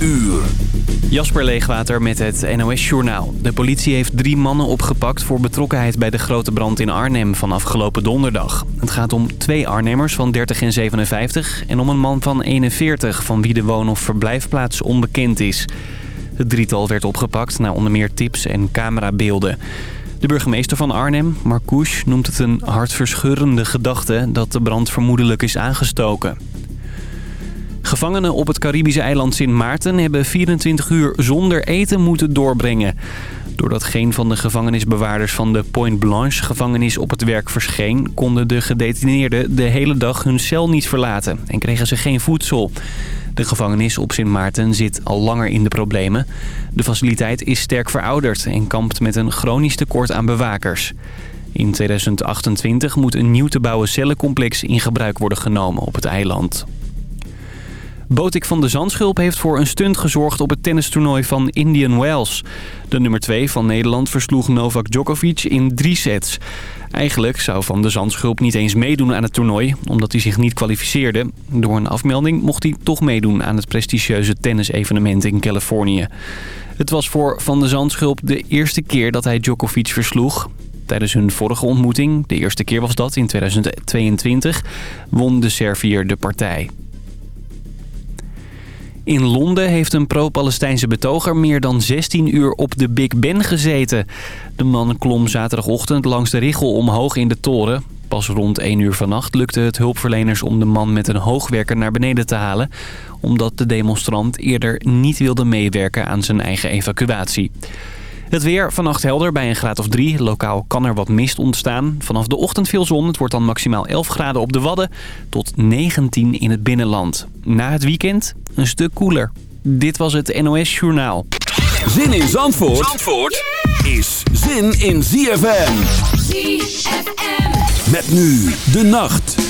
uur. Jasper Leegwater met het NOS-journaal. De politie heeft drie mannen opgepakt voor betrokkenheid bij de grote brand in Arnhem van afgelopen donderdag. Het gaat om twee Arnhemmers van 30 en 57 en om een man van 41 van wie de woon- of verblijfplaats onbekend is. Het drietal werd opgepakt na onder meer tips en camerabeelden. De burgemeester van Arnhem, Marcouche, noemt het een hartverscheurende gedachte dat de brand vermoedelijk is aangestoken. Gevangenen op het Caribische eiland Sint Maarten hebben 24 uur zonder eten moeten doorbrengen. Doordat geen van de gevangenisbewaarders van de Point Blanche gevangenis op het werk verscheen... konden de gedetineerden de hele dag hun cel niet verlaten en kregen ze geen voedsel. De gevangenis op Sint Maarten zit al langer in de problemen. De faciliteit is sterk verouderd en kampt met een chronisch tekort aan bewakers. In 2028 moet een nieuw te bouwen cellencomplex in gebruik worden genomen op het eiland. Botik van de Zandschulp heeft voor een stunt gezorgd op het tennistoernooi van Indian Wells. De nummer 2 van Nederland versloeg Novak Djokovic in drie sets. Eigenlijk zou Van de Zandschulp niet eens meedoen aan het toernooi, omdat hij zich niet kwalificeerde. Door een afmelding mocht hij toch meedoen aan het prestigieuze tennisevenement in Californië. Het was voor Van de Zandschulp de eerste keer dat hij Djokovic versloeg. Tijdens hun vorige ontmoeting, de eerste keer was dat in 2022, won de Serviër de partij. In Londen heeft een pro-Palestijnse betoger meer dan 16 uur op de Big Ben gezeten. De man klom zaterdagochtend langs de richel omhoog in de toren. Pas rond 1 uur vannacht lukte het hulpverleners om de man met een hoogwerker naar beneden te halen... omdat de demonstrant eerder niet wilde meewerken aan zijn eigen evacuatie. Het weer vannacht helder bij een graad of 3. Lokaal kan er wat mist ontstaan. Vanaf de ochtend veel zon. Het wordt dan maximaal 11 graden op de Wadden tot 19 in het binnenland. Na het weekend een stuk koeler. Dit was het NOS Journaal. Zin in Zandvoort, Zandvoort is zin in ZFM. ZFM. Met nu de nacht.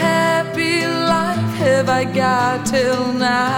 That's why I got till at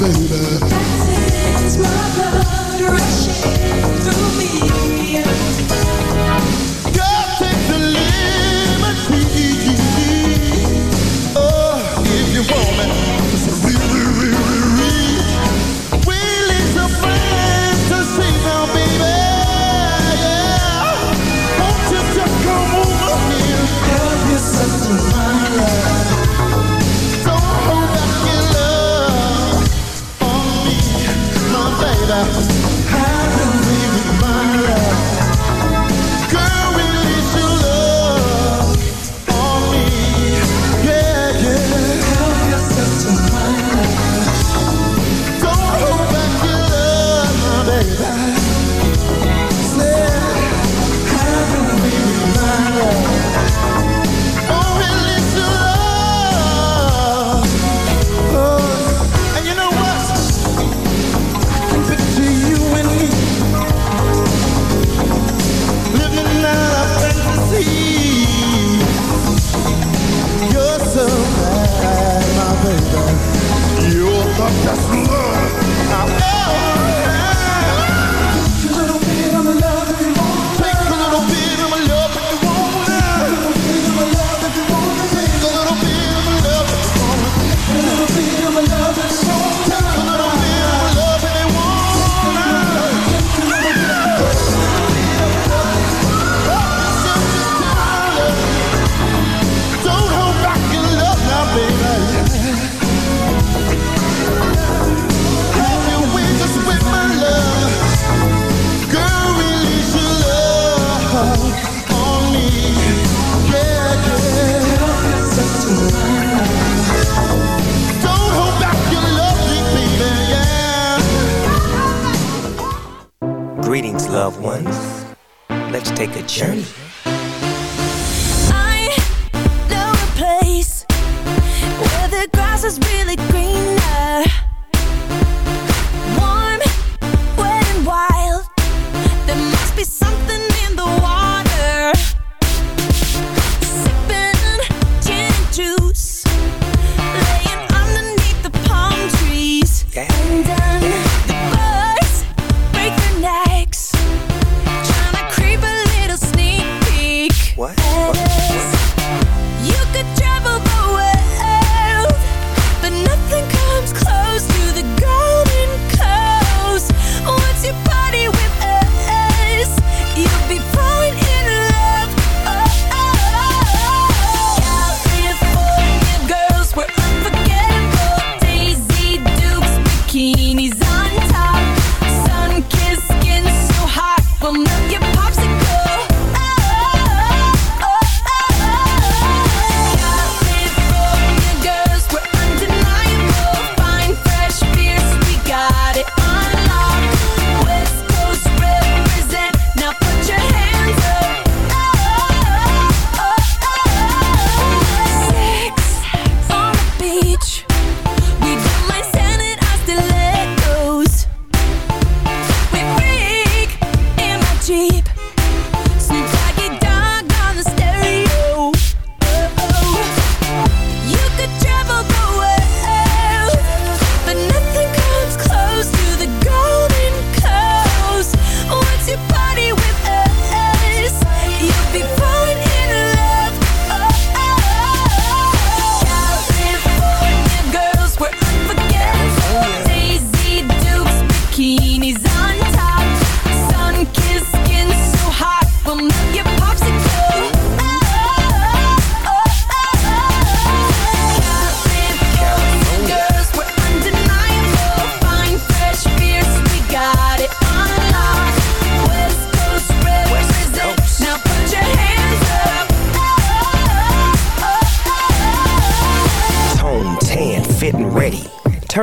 baby. journey.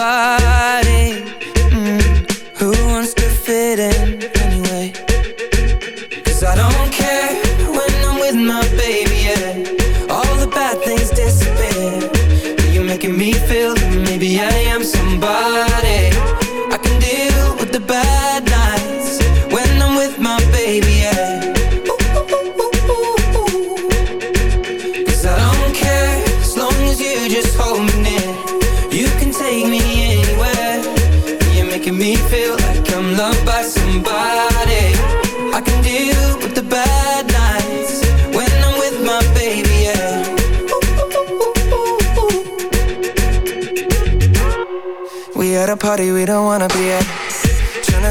goodbye.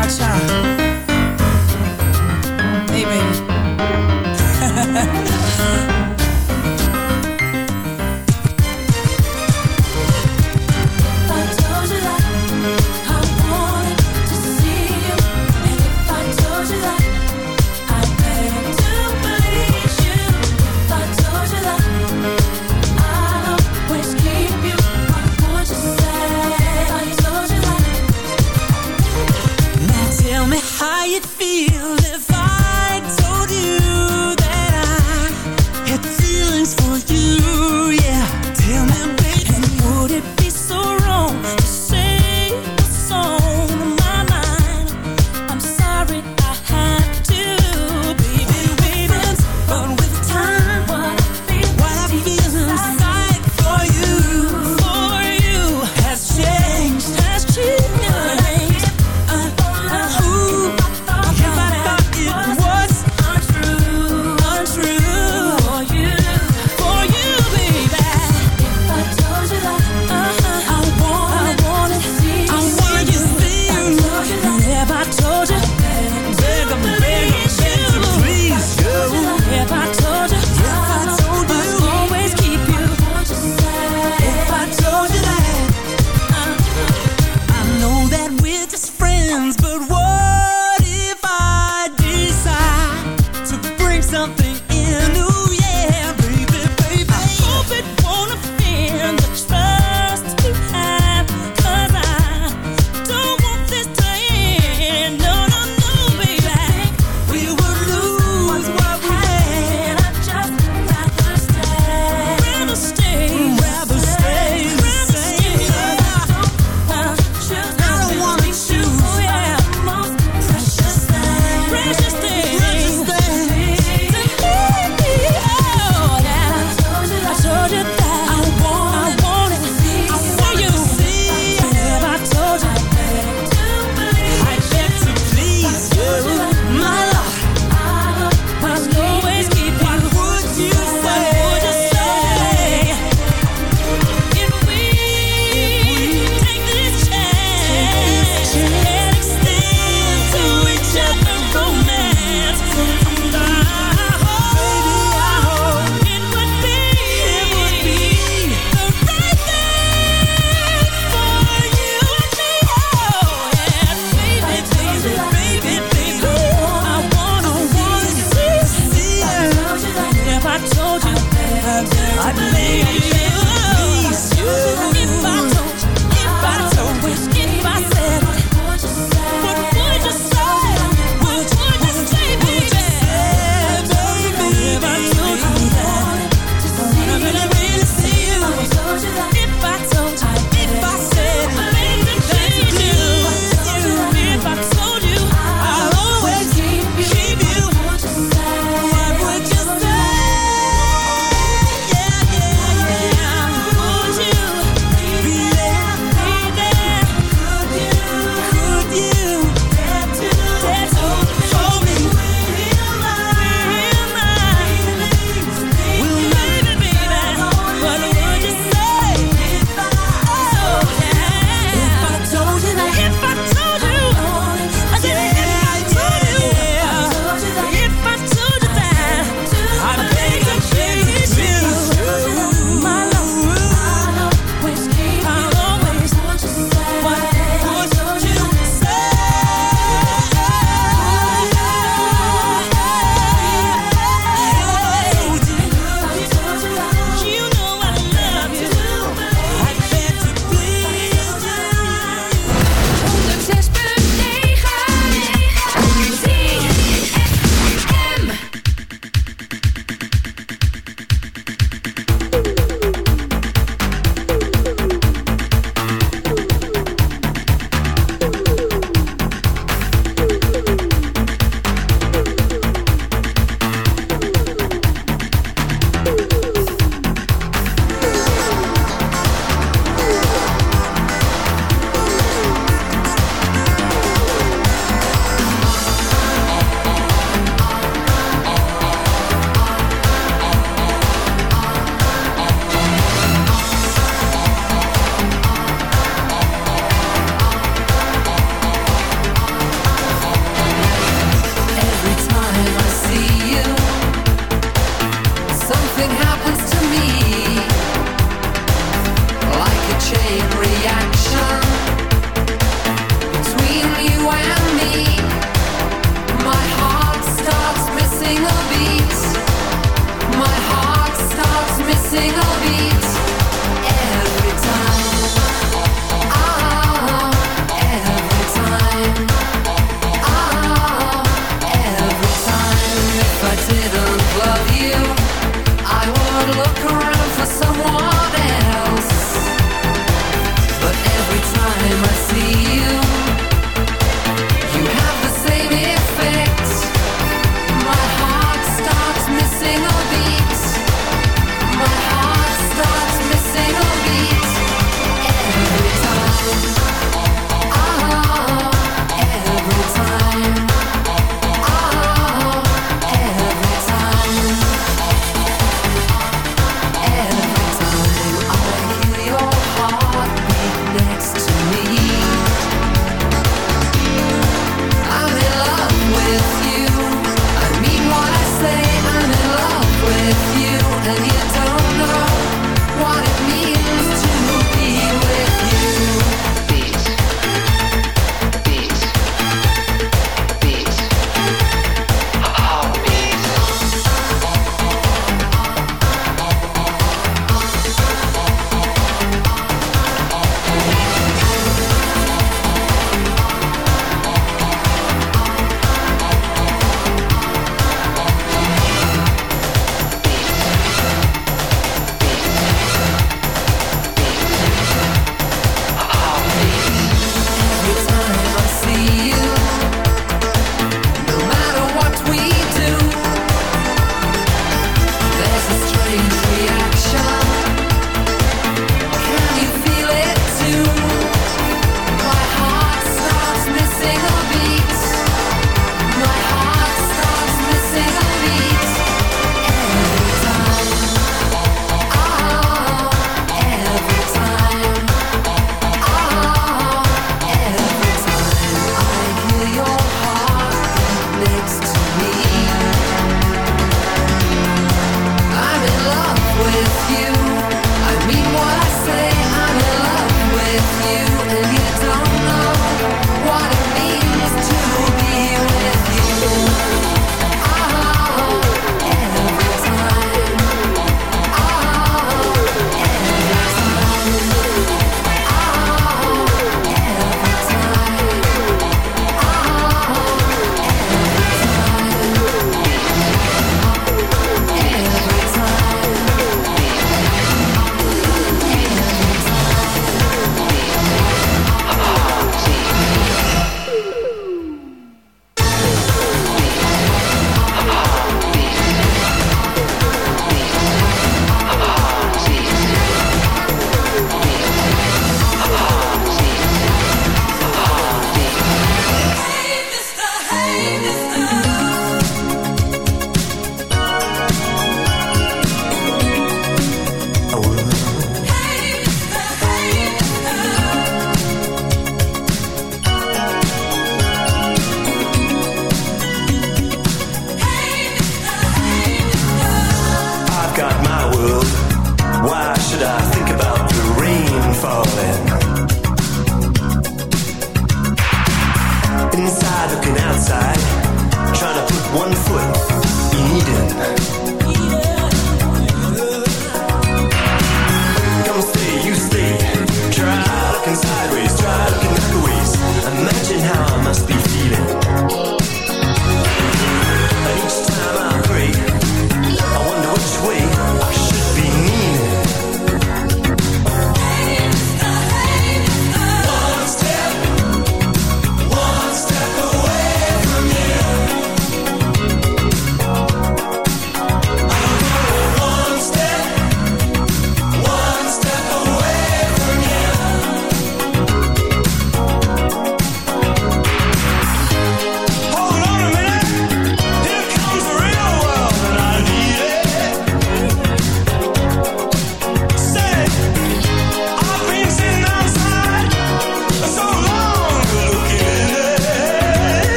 outside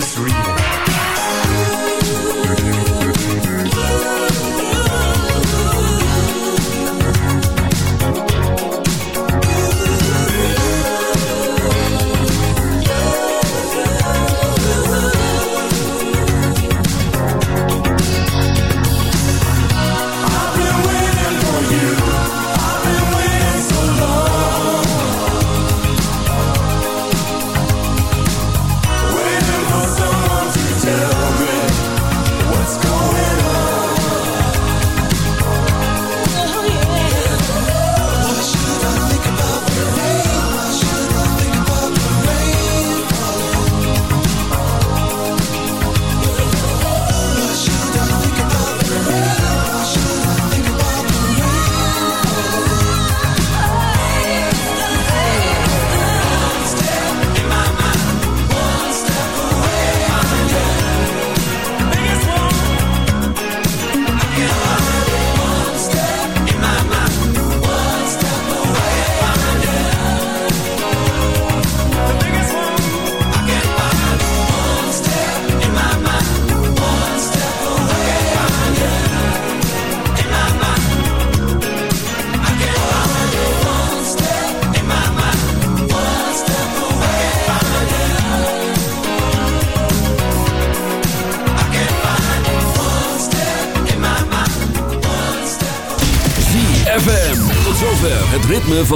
this reason.